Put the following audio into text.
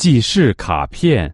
记事卡片。